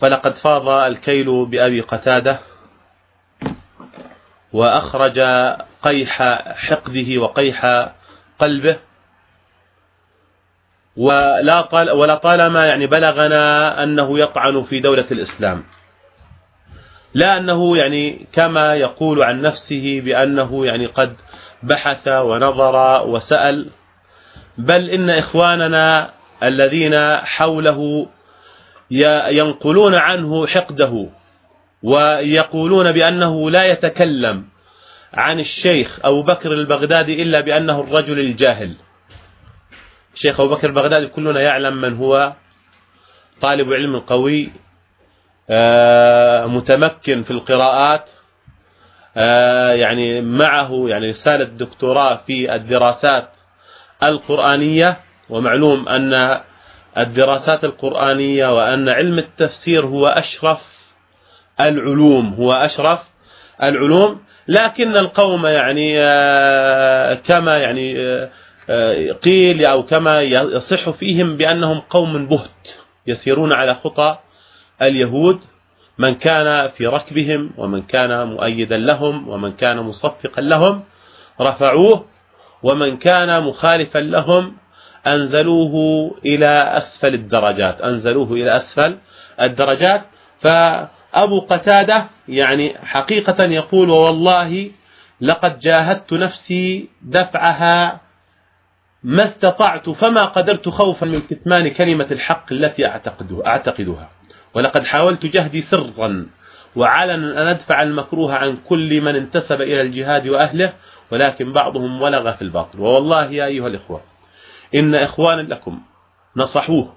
فلقد فاض الكيل بأبي قتادة وأخرج قيح حقده وقيح قلبه ولا طال ولا طالما يعني بلغنا أنه يطعن في دولة الإسلام. لا أنه يعني كما يقول عن نفسه بأنه يعني قد بحث ونظر وسأل بل إن إخواننا الذين حوله ينقلون عنه حقده ويقولون بأنه لا يتكلم عن الشيخ أبو بكر البغدادي إلا بأنه الرجل الجاهل. الشيخ أبو بكر البغدادي كلنا يعلم من هو طالب علم قوي آه، متمكن في القراءات آه، يعني معه يعني رسالة دكتوراه في الدراسات القرآنية ومعلوم أن الدراسات القرآنية وأن علم التفسير هو أشرف العلوم هو أشرف العلوم لكن القوم يعني آه، كما يعني آه، آه، قيل أو كما يصح فيهم بأنهم قوم بهت يسيرون على خطى اليهود من كان في ركبهم ومن كان مؤيدا لهم ومن كان مصفقا لهم رفعوه ومن كان مخالفا لهم أنزلوه إلى أسفل الدرجات أنزلوه إلى أسفل الدرجات. فأبو قتادة يعني حقيقة يقول والله لقد جاهدت نفسي دفعها ما استطعت فما قدرت خوفا من كتمان كلمة الحق التي أعتقدها. ولقد حاولت جهدي سرا وعلنا أن أدفع المكروه عن كل من انتسب إلى الجهاد وأهله ولكن بعضهم ولغ في الباطل ووالله يا أيها الإخوة إن إخوانا لكم نصحوه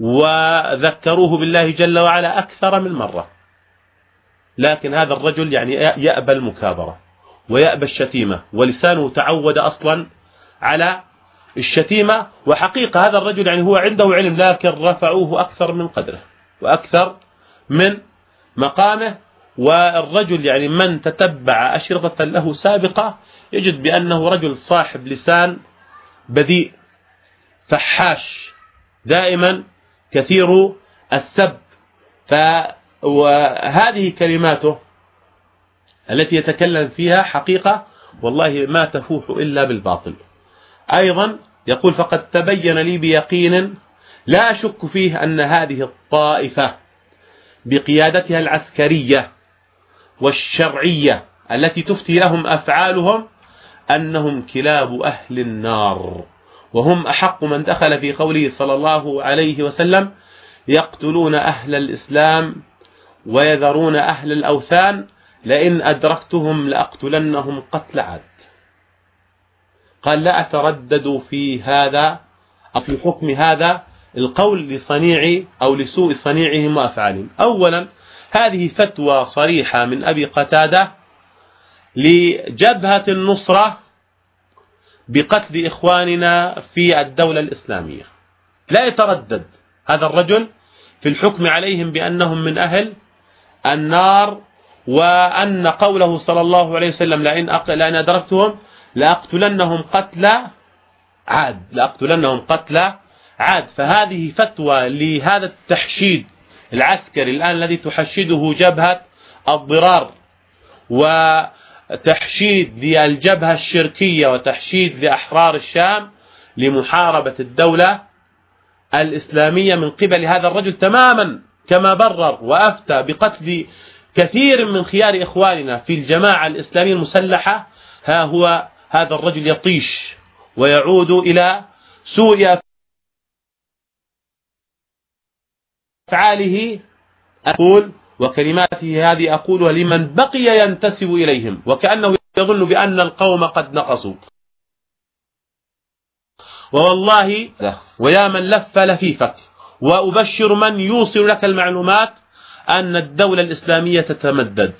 وذكروه بالله جل وعلا أكثر من مرة. لكن هذا الرجل يعني يأبى المكابرة ويأبى الشتيمة ولسانه تعود أصلا على الشتيمة. وحقيقة هذا الرجل يعني هو عنده علم لكن رفعوه أكثر من قدره وأكثر من مقامه. والرجل يعني من تتبع أشرطة له سابقة يجد بأنه رجل صاحب لسان بذيء فحاش. دائما كثير السب. وهذه كلماته التي يتكلم فيها حقيقة والله ما تفوح إلا بالباطل. أيضا يقول فقد تبين لي بيقين لا أشك فيه أن هذه الطائفة بقيادتها العسكرية والشرعية التي تفتي لهم أفعالهم أنهم كلاب أهل النار وهم أحق من دخل في قوله صلى الله عليه وسلم يقتلون أهل الإسلام ويذرون أهل الأوثان لئن أدركتهم لأقتلنهم قتل عاد. قال لا أتردد في هذا أو في حكم هذا القول لصنيع أو لسوء صنيعهم وأفعالهم. أولا هذه فتوى صريحة من أبي قتادة لجبهة النصرة بقتل إخواننا في الدولة الإسلامية. لا يتردد هذا الرجل في الحكم عليهم بأنهم من أهل النار وأن قوله صلى الله عليه وسلم لئن, لأن أدركتهم لأقتلنهم قتل عاد لأقتلنهم قتل عاد. فهذه فتوى لهذا التحشيد العسكري الآن الذي تحشده جبهة الضرار. وتحشيد للجبهة الشركية وتحشيد لأحرار الشام لمحاربة الدولة الإسلامية من قبل هذا الرجل تماما كما برر وأفتى بقتل كثير من خيار إخواننا في الجماعة الإسلامية المسلحة. ها هو هذا الرجل يطيش ويعود إلى سوء أفعاله. أقول وكلماته هذه أقولها لمن بقي ينتسب إليهم وكأنه يظن بأن القوم قد نقصوا. ووالله ويا من لف لفيفك وأبشر من يوصل لك المعلومات أن الدولة الإسلامية تتمدد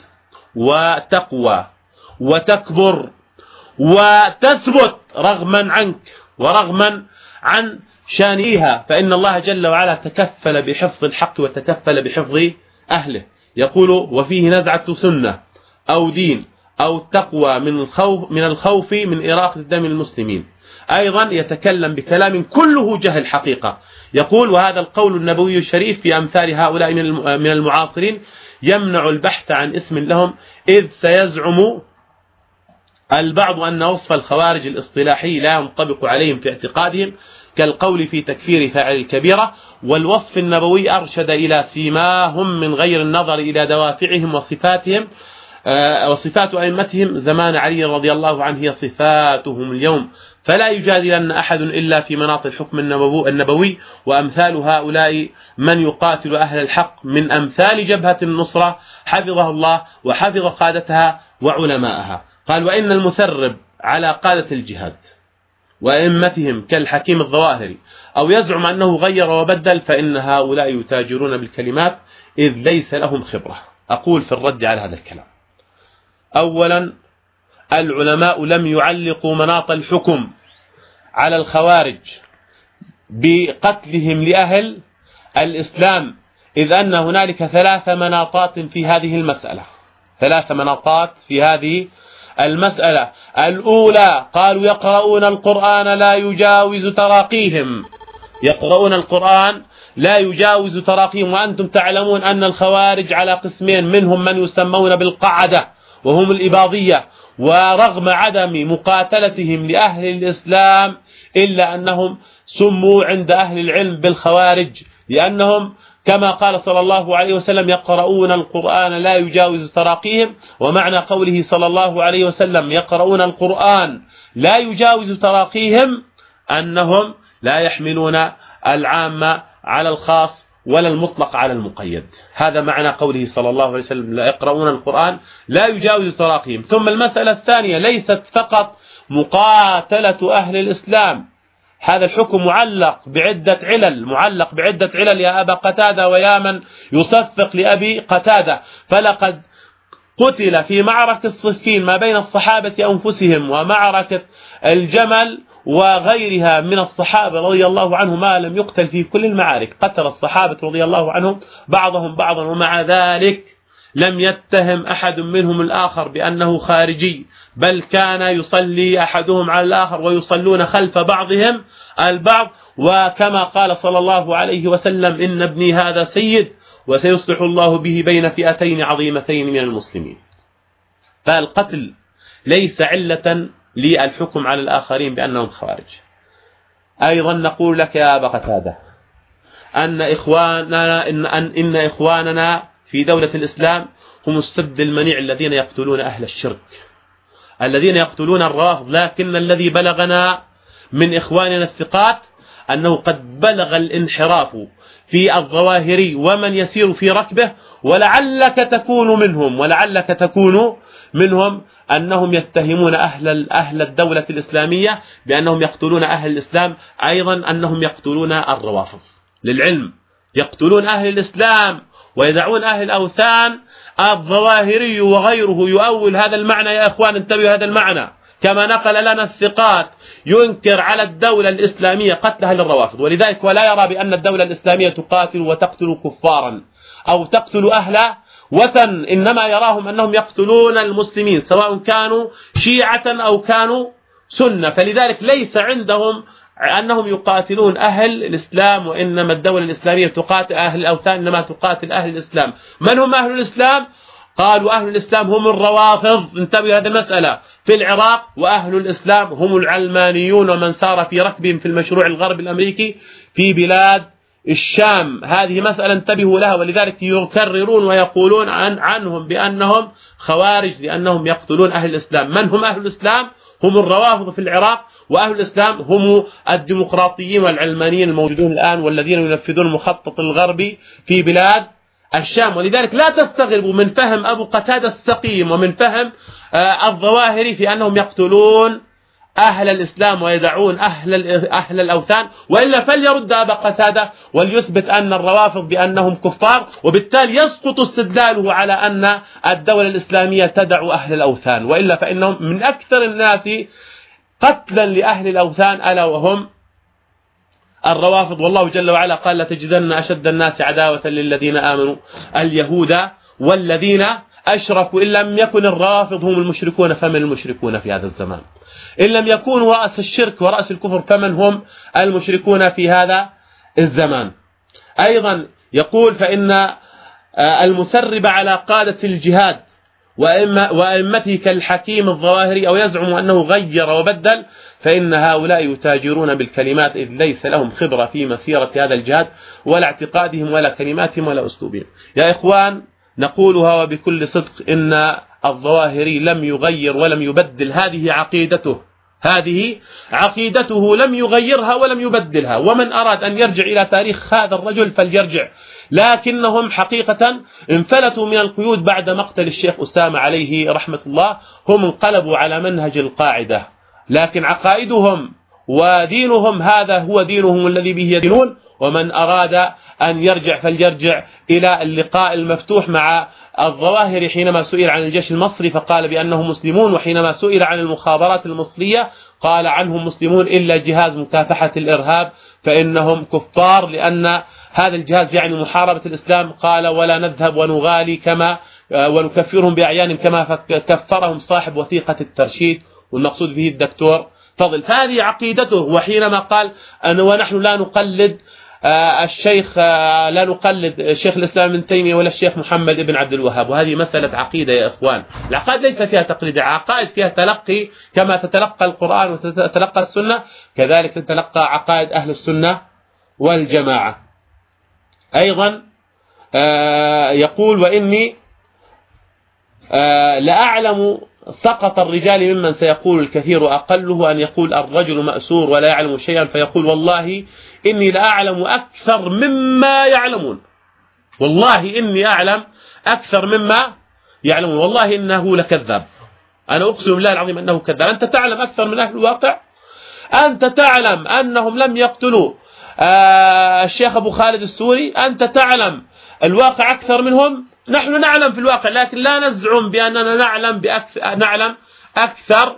وتقوى وتكبر وتثبت رغما عنك ورغما عن شانئها. فإن الله جل وعلا تكفل بحفظ الحق وتكفل بحفظ أهله. يقول وفيه نزعة سنة أو دين أو تقوى من الخوف من الخوف من إراقة دم المسلمين أيضا يتكلم بكلام كله جهل حقيقة. يقول وهذا القول النبوي الشريف في أمثال هؤلاء من المعاصرين يمنع البحث عن اسم لهم إذ سيزعم البعض أن وصف الخوارج الإصطلاحي لا ينطبق عليهم في اعتقادهم كالقول في تكفير فاعل الكبيرة والوصف النبوي أرشد إلى سيماهم من غير النظر إلى دوافعهم وصفاتهم آه، وصفات أئمتهم. زمان علي رضي الله عنه هي صفاتهم اليوم. فلا يجادلن أحد إلا في مناط الحكم النبوي وأمثال هؤلاء من يقاتل أهل الحق من أمثال جبهة النصرة حفظها الله وحفظ قادتها وعلماءها. قال وإن المثرب على قادة الجهاد وأئمتهم كالحكيم الظواهري أو يزعم أنه غير وبدل فإن هؤلاء يتاجرون بالكلمات إذ ليس لهم خبرة. أقول في الرد على هذا الكلام. أولا العلماء لم يعلقوا مناط الحكم على الخوارج بقتلهم لأهل الإسلام إذ أن هنالك ثلاث مناطات في هذه المسألة. ثلاث مناطات في هذه المسألة الأولى قالوا يقرؤون القرآن لا يجاوز تراقيهم. يقرؤون القرآن لا يجاوز تراقيهم وأنتم تعلمون أن الخوارج على قسمين منهم من يسمون بالقعدة وهم الإباضية ورغم عدم مقاتلتهم لأهل الإسلام إلا أنهم سموا عند أهل العلم بالخوارج لأنهم كما قال صلى الله عليه وسلم يقرؤون القرآن لا يجاوز تراقيهم ومعنى قوله صلى الله عليه وسلم يقرؤون القرآن لا يجاوز تراقيهم أنهم لا يحملون العامة على الخاص ولا المطلق على المقيد. هذا معنى قوله صلى الله عليه وسلم لا يقرؤون القرآن لا يجاوز تراقيهم. ثم المسألة الثانية ليست فقط مقاتلة أهل الإسلام هذا الحكم معلق بعدة علل معلق بعدة علل. يا أبا قتادة ويا من يصفق لأبي قتادة. فلقد قتل في معركة الصفين ما بين الصحابة أنفسهم ومعركة الجمل وغيرها من الصحابة رضي الله عنهم ما لم يقتل في كل المعارك. قتل الصحابة رضي الله عنهم بعضهم بعضا ومع ذلك لم يتهم أحد منهم الآخر بأنه خارجي بل كان يصلي أحدهم على الآخر ويصلون خلف بعضهم البعض. وكما قال صلى الله عليه وسلم إن ابني هذا سيد وسيصلح الله به بين فئتين عظيمتين من المسلمين. فالقتل ليس علة للحكم على الآخرين بأنهم خوارج أيضا نقول لك يا أبا قتادة أن إخواننا إن, أن, إن إخواننا في دولة الإسلام هم السد المنيع الذين يقتلون أهل الشرك. الذين يقتلون الرافض لكن الذي بلغنا من إخواننا الثقات أنه قد بلغ الانحراف في الظواهري ومن يسير في ركبه ولعلك تكون منهم ولعلك تكون منهم أنهم يتهمون أهل أهل الدولة الإسلامية بأنهم يقتلون أهل الإسلام أيضا أنهم يقتلون الروافض. للعلم يقتلون أهل الإسلام. ويدعون أهل الأوثان الظواهري وغيره يؤول هذا المعنى يا أخوان انتبهوا هذا المعنى. كما نقل لنا الثقات ينكر على الدولة الإسلامية قتل أهل الروافض. ولذلك ولا يرى بأن الدولة الإسلامية تقاتل وتقتل كفارا أو تقتل أهل وثن. إنما يراهم أنهم يقتلون المسلمين سواء كانوا شيعة أو كانوا سنة. فلذلك ليس عندهم أنهم يقاتلون أهل الإسلام وإنما الدولة الإسلامية تقاتل أهل الأوثان إنما تقاتل أهل الإسلام. من هم أهل الإسلام؟ قالوا أهل الإسلام هم الروافض. انتبهوا هذه المسألة. في العراق وأهل الإسلام هم العلمانيون ومن سار في ركبهم في المشروع الغربي الأمريكي في بلاد الشام. هذه مسألة انتبهوا لها ولذلك يكررون ويقولون عن عنهم بأنهم خوارج لأنهم يقتلون أهل الإسلام. من هم أهل الإسلام؟ هم الروافض في العراق وأهل الإسلام هم الديمقراطيين والعلمانيين الموجودون الآن والذين ينفذون المخطط الغربي في بلاد الشام. ولذلك لا تستغربوا من فهم أبو قتادة السقيم ومن فهم آه، الظواهري في أنهم يقتلون أهل الإسلام ويدعون أهل, أهل الأوثان. وإلا فليرد أبا قتادة وليثبت أن الروافض بأنهم كفار وبالتالي يسقط استدلاله على أن الدولة الإسلامية تدع أهل الأوثان. وإلا فإنهم من أكثر الناس قتلا لأهل الأوثان ألا وهم؟ الروافض والله جل وعلا قال لتجدن أشد الناس عداوة للذين آمنوا. اليهود والذين أشركوا إن لم يكن الرافض هم المشركون فمن المشركون في هذا الزمان؟ إن لم يكونوا رأس الشرك ورأس الكفر فمن هم المشركون في هذا الزمان؟ أيضا يقول فإن المسرب على قادة الجهاد وأئمته كالحكيم الظواهري أو يزعم أنه غير وبدل فإن هؤلاء يتاجرون بالكلمات إذ ليس لهم خبرة في مسيرة هذا الجهاد ولا اعتقادهم ولا كلماتهم ولا أسلوبهم. يا إخوان نقولها وبكل صدق إن الظواهري لم يغير ولم يبدل هذه عقيدته. هذه عقيدته لم يغيرها ولم يبدلها. ومن أراد أن يرجع إلى تاريخ هذا الرجل فليرجع. لكنهم حقيقة انفلتوا من القيود بعد مقتل الشيخ أسامة عليه رحمة الله هم انقلبوا على منهج القاعدة. لكن عقائدهم ودينهم هذا هو دينهم الذي به يدينون ومن أراد أن يرجع فليرجع إلى اللقاء المفتوح مع الظواهر حينما سئل عن الجيش المصري فقال بأنهم مسلمون وحينما سئل عن المخابرات المصرية قال عنهم مسلمون إلا جهاز مكافحة الإرهاب فإنهم كفار لأن هذا الجهاز يعني محاربة الإسلام. قال ولا نذهب ونغالي كما ونكفرهم بأعيانهم كما كفرهم صاحب وثيقة الترشيد والمقصود به الدكتور فضل. فهذه عقيدته وحينما قال أن ونحن لا نقلد آه، الشيخ آه، لا نقلد شيخ الإسلام ابن تيمية ولا الشيخ محمد بن عبد الوهاب. وهذه مسألة عقيدة يا إخوان. العقائد ليس فيها تقليد عقائد فيها تلقي كما تتلقى القرآن وتتلقى السنة. كذلك تتلقى عقائد أهل السنة والجماعة. أيضا آه، يقول وإني لأعلم سقط الرجال ممن سيقول الكثير أقله أن يقول الرجل مأسور ولا يعلم شيئا فيقول والله إني لأعلم أكثر مما يعلمون. والله إني أعلم أكثر مما يعلمون. والله إنه لكذاب. أنا أقسم بالله العظيم أنه كذاب. أنت تعلم أكثر من أهل الواقع؟ أنت تعلم أنهم لم يقتلوا آه، الشيخ أبو خالد السوري؟ أنت تعلم الواقع أكثر منهم؟ نحن نعلم في الواقع لكن لا نزعم بأننا نعلم بأكثر نعلم أكثر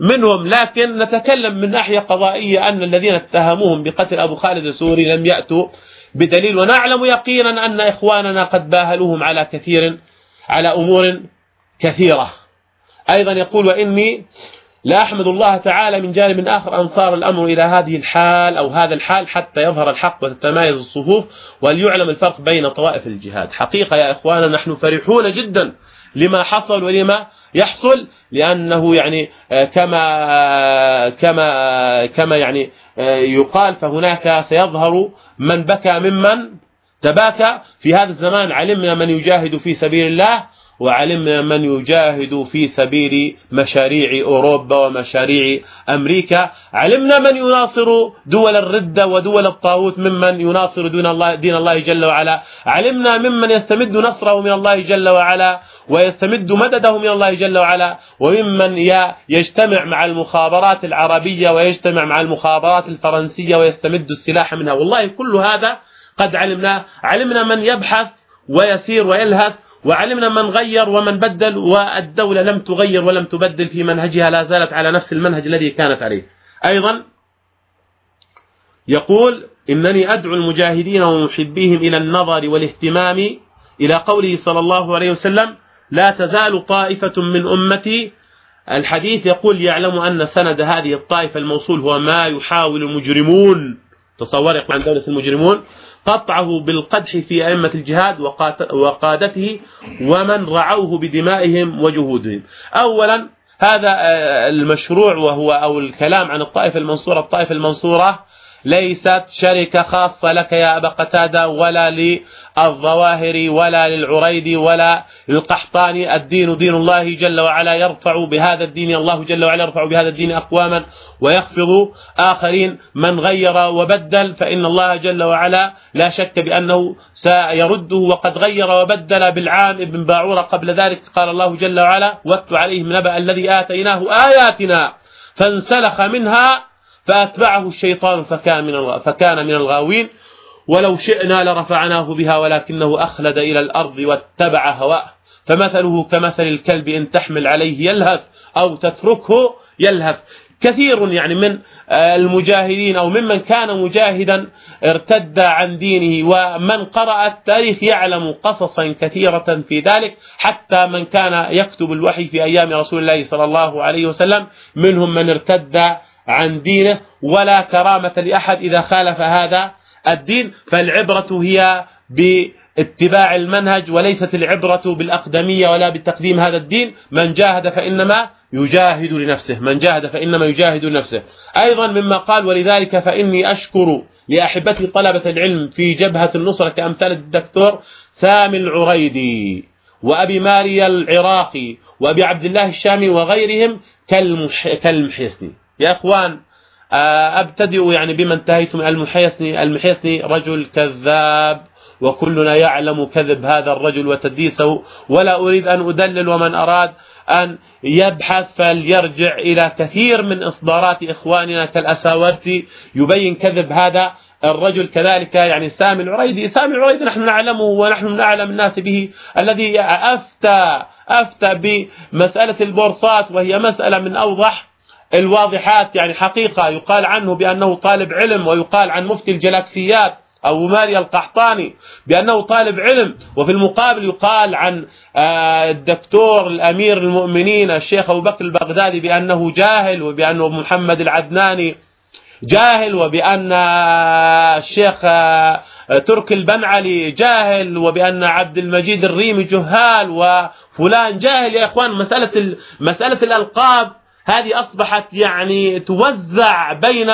منهم لكن نتكلم من ناحية قضائية أن الذين اتهموهم بقتل أبو خالد السوري لم يأتوا بدليل ونعلم يقينا أن إخواننا قد باهلوهم على كثير على أمور كثيرة. أيضا يقول وإني لا أحمد الله تعالى من جانب آخر أن صار الأمر إلى هذه الحال أو هذا الحال حتى يظهر الحق وتتمايز الصفوف وليعلم الفرق بين طوائف الجهاد. حقيقة يا إخوانا نحن فرحون جدا لما حصل ولما يحصل لأنه يعني آه، كما آه، كما آه، كما يعني يقال فهناك سيظهر من بكى ممن تباكى. في هذا الزمان علمنا من يجاهد في سبيل الله وعلمنا من يجاهد في سبيل مشاريع أوروبا ومشاريع أمريكا. علمنا من يناصر دول الردة ودول الطاغوت ممن يناصر دين الله, دين الله جل وعلا. علمنا ممن يستمد نصره من الله جل وعلا. ويستمد مدده من الله جل وعلا وممن يجتمع مع المخابرات العربية ويجتمع مع المخابرات الفرنسية ويستمد السلاح منها. والله كل هذا قد علمنا. علمنا من يبحث ويسير ويلهث وعلمنا من غير ومن بدل والدولة لم تغير ولم تبدل في منهجها لا زالت على نفس المنهج الذي كانت عليه. أيضا يقول إنني أدعو المجاهدين ومحبيهم إلى النظر والاهتمام إلى قوله صلى الله عليه وسلم لا تزال طائفة من أمتي. الحديث يقول يعلم أن سند هذه الطائفة الموصول هو ما يحاول المجرمون. تصور يقول عن دولة المجرمون. قطعه بالقدح في أئمة الجهاد وقادته ومن رعوه بدمائهم وجهودهم. أولا هذا آه، المشروع وهو أو الكلام عن الطائفة المنصورة. الطائفة المنصورة ليست شركة خاصة لك يا أبا قتادة ولا للظواهر ولا للعريدي ولا للقحطاني الدين دين الله جل وعلا يرفع بهذا الدين الله جل وعلا يرفع بهذا الدين أقواما ويخفض آخرين. من غير وبدل فإن الله جل وعلا لا شك بأنه سيرده. وقد غير وبدل بالعام ابن باعورة قبل ذلك قال الله جل وعلا واتل عليهم نبأ الذي آتيناه آياتنا فانسلخ منها فأتبعه الشيطان فكان من فكان من الغاوين ولو شئنا لرفعناه بها ولكنه أخلد إلى الأرض واتبع هواه. فمثله كمثل الكلب إن تحمل عليه يلهث أو تتركه يلهث. كثير يعني من المجاهدين أو ممن كان مجاهدا ارتد عن دينه ومن قرأ التاريخ يعلم قصصا كثيرة في ذلك حتى من كان يكتب الوحي في أيام رسول الله صلى الله عليه وسلم منهم من ارتد عن دينه ولا كرامة لأحد إذا خالف هذا الدين فالعبرة هي باتباع المنهج وليست العبرة بالأقدمية ولا بتقديم هذا الدين. من جاهد فإنما يجاهد لنفسه من جاهد فإنما يجاهد لنفسه. أيضا مما قال ولذلك فإني أشكر لأحبتي طلبة العلم في جبهة النصرة كأمثال الدكتور سامي العريدي وأبي ماريا العراقي وأبي عبد الله الشامي وغيرهم كالمح... كالمحيصني يا أخوان آه، أبتدئ يعني بما انتهيت من المحيصني المحيصني رجل كذاب وكلنا يعلم كذب هذا الرجل وتديسه ولا أريد أن أدلل ومن أراد أن يبحث فليرجع إلى كثير من إصدارات إخواننا كالأساورتي يبين كذب هذا الرجل كذلك يعني سامي العريدي سامي العريدي نحن نعلمه ونحن من أعلم الناس به الذي أفتى أفتى بمسألة البورصات وهي مسألة من أوضح الواضحات يعني حقيقة يقال عنه بأنه طالب علم ويقال عن مفتي الجلاكسيات أو ماريا القحطاني بأنه طالب علم. وفي المقابل يقال عن آه، الدكتور الأمير المؤمنين الشيخ أبو بكر البغدادي بأنه جاهل وبأنه محمد العدناني جاهل وبأن الشيخ آه، ترك البنعلي جاهل وبأن عبد المجيد الريمي جهال وفلان جاهل. يا إخوان مسألة مسألة الألقاب هذه أصبحت يعني توزع بين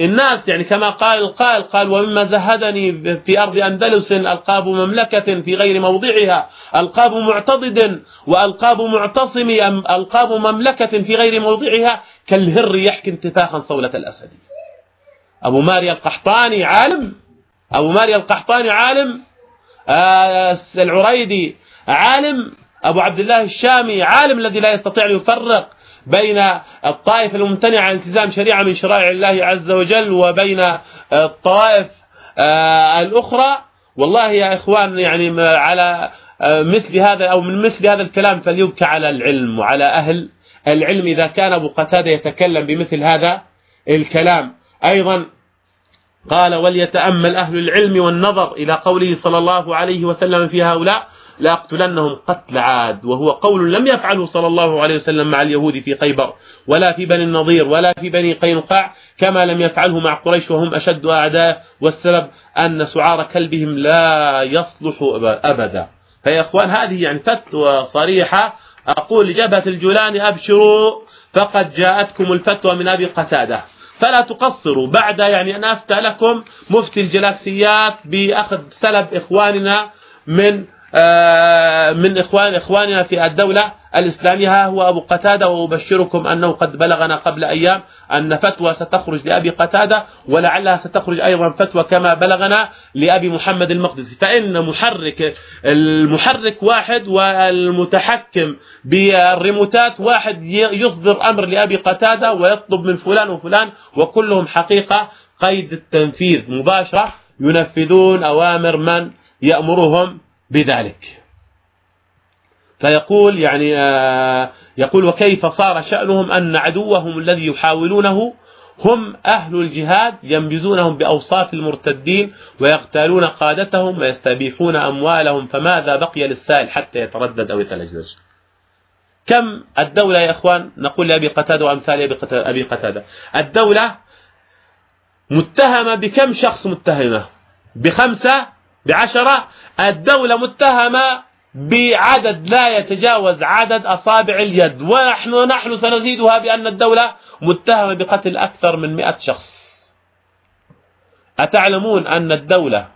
الناس يعني كما قال القائل قال ومما زهدني في أرض أندلس ألقاب مملكة في غير موضعها ألقاب معتضد وألقاب معتصم ألقاب مملكة في غير موضعها كالهر يحكي انتفاخا صولة الأسد. أبو ماريا القحطاني عالم؟ أبو ماريا القحطاني عالم؟ آه العريدي عالم؟ أبو عبد الله الشامي عالم الذي لا يستطيع أن يفرق؟ بين الطائفة الممتنعة عن التزام شريعة من شرائع الله عز وجل وبين الطوائف آه، الأخرى. والله يا إخوان يعني على آه، مثل هذا أو من مثل هذا الكلام فليبكى على العلم وعلى أهل العلم إذا كان أبو قتادة يتكلم بمثل هذا الكلام. أيضا قال وليتأمل أهل العلم والنظر إلى قوله صلى الله عليه وسلم في هؤلاء لأقتلنهم قتل عاد وهو قول لم يفعله صلى الله عليه وسلم مع اليهود في خيبر ولا في بني النضير ولا في بني قينقاع كما لم يفعله مع قريش وهم أشد أعداء والسبب أن سعار كلبهم لا يصلح أبدا. فيا أخوان هذه يعني فتوى صريحة. أقول لجبهة الجولان أبشروا فقد جاءتكم الفتوى من أبي قتادة. فلا تقصروا بعد يعني أن أفتى لكم مفتي الجلاكسيات بأخذ سلب إخواننا من من إخوان إخواننا في الدولة الإسلامية. ها هو أبو قتادة وأبشركم أنه قد بلغنا قبل أيام أن فتوى ستخرج لأبي قتادة ولعلها ستخرج أيضا فتوى كما بلغنا لأبي محمد المقدسي. فإن محرك المحرك واحد والمتحكم بالريموتات واحد يصدر أمر لأبي قتادة ويطلب من فلان وفلان وكلهم حقيقة قيد التنفيذ مباشرة ينفذون أوامر من يأمرهم بذلك. فيقول يعني آه، يقول وكيف صار شأنهم أن عدوهم الذي يحاولونه هم أهل الجهاد ينبذونهم بأوصاف المرتدين ويغتالون قادتهم ويستبيحون أموالهم فماذا بقي للسائل حتى يتردد أو يتلجلج؟ كم الدولة يا إخوان؟ نقول لأبي قتادة وأمثال أبي قتادة. الدولة متهمة بكم شخص متهمة؟ بخمسة بعشرة الدولة متهمة بعدد لا يتجاوز عدد أصابع اليد. ونحن نحن سنزيدها بأن الدولة متهمة بقتل أكثر من مئة شخص. أتعلمون أن الدولة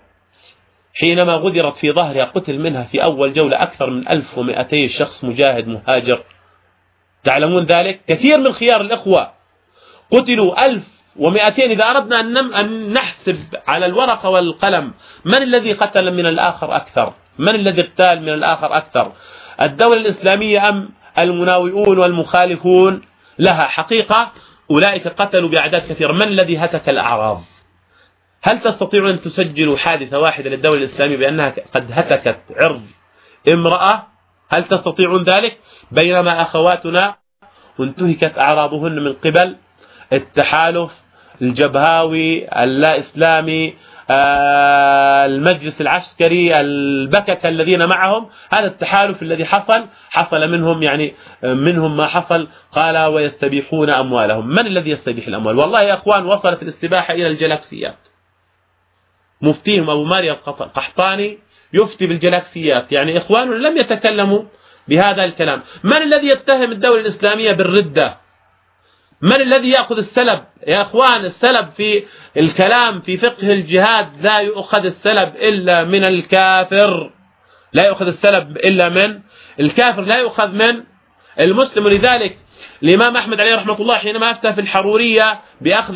حينما غدرت في ظهرها قتل منها في أول جولة أكثر من 1200 شخص مجاهد مهاجر. تعلمون ذلك؟ كثير من خيار الإخوة قتلوا ألف ومئتين إذا أردنا أن نحسب على الورقة والقلم من الذي قتل من الآخر أكثر؟ من الذي اقتال من الآخر أكثر؟ الدولة الإسلامية أم المناوئون والمخالفون؟ لها حقيقة أولئك قتلوا بأعداد كثيرة. من الذي هتك الأعراض؟ هل تستطيعون أن تسجلوا حادثة واحدة للدولة الإسلامية بأنها قد هتكت عرض امرأة؟ هل تستطيعون ذلك؟ بينما أخواتنا انتهكت أعراضهن من قبل التحالف الجبهاوي اللا إسلامي آه، المجلس العسكري البكك الذين معهم. هذا التحالف الذي حصل حصل منهم يعني منهم ما حصل. قال ويستبيحون أموالهم. من الذي يستبيح الأموال؟ والله يا أخوان وصلت الاستباحة إلى الجلاكسيات. مفتيهم أبو ماريا القحطاني يفتي بالجلاكسيات. يعني إخواننا لم يتكلموا بهذا الكلام. من الذي يتهم الدولة الإسلامية بالردة؟ من الذي يأخذ السلب؟ يا أخوان السلب في الكلام في فقه الجهاد لا يؤخذ السلب إلا من الكافر. لا يؤخذ السلب إلا من الكافر. لا يؤخذ من المسلم. ولذلك الإمام أحمد عليه رحمة الله حينما أفتى في الحرورية بأخذ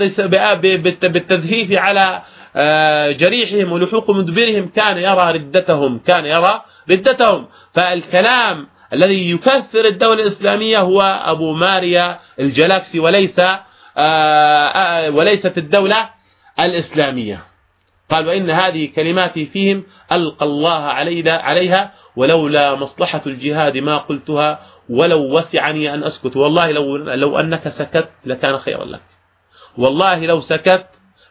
بالتذهيف على آه، جريحهم ولحوق مدبرهم كان يرى ردتهم كان يرى ردتهم. فالكلام الذي يكثر الدولة الإسلامية هو أبو ماريا الجلاكسي وليس آه، آه، وليست الدولة الإسلامية. قال وإن هذه كلماتي فيهم ألقى الله عليها ولولا مصلحة الجهاد ما قلتها ولو وسعني أن أسكت. والله لو, لو أنك سكت لكان خيرا لك. والله لو سكت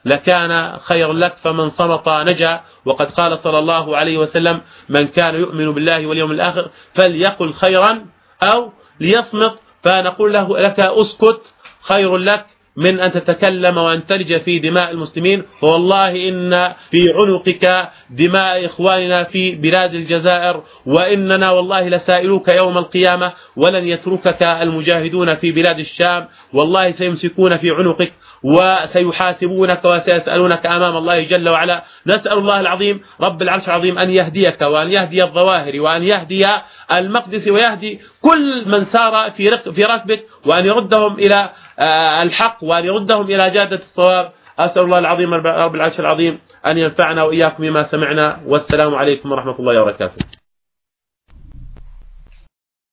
لكان خيرا لك فمن صمت نجا. وقد قال صلى الله عليه وسلم من كان يؤمن بالله واليوم الآخر فليقل خيرا أو ليصمت. فنقول له لك أسكت خير لك من أن تتكلم وأن تلج في دماء المسلمين. فوالله إن في عنقك دماء إخواننا في بلاد الجزائر. وإننا والله لسائلوك يوم القيامة ولن يتركك المجاهدون في بلاد الشام. والله سيمسكون في عنقك. وسيحاسبونك وسيسألونك أمام الله جل وعلا. نسأل الله العظيم رب العرش العظيم أن يهديك وأن يهدي الظواهر وأن يهدي المقدس ويهدي كل من سار في في ركبك وأن يردهم إلى آه، الحق وأن يردهم إلى جادة الصواب. أسأل الله العظيم رب العرش العظيم أن ينفعنا وإياكم بما سمعنا. والسلام عليكم ورحمة الله وبركاته.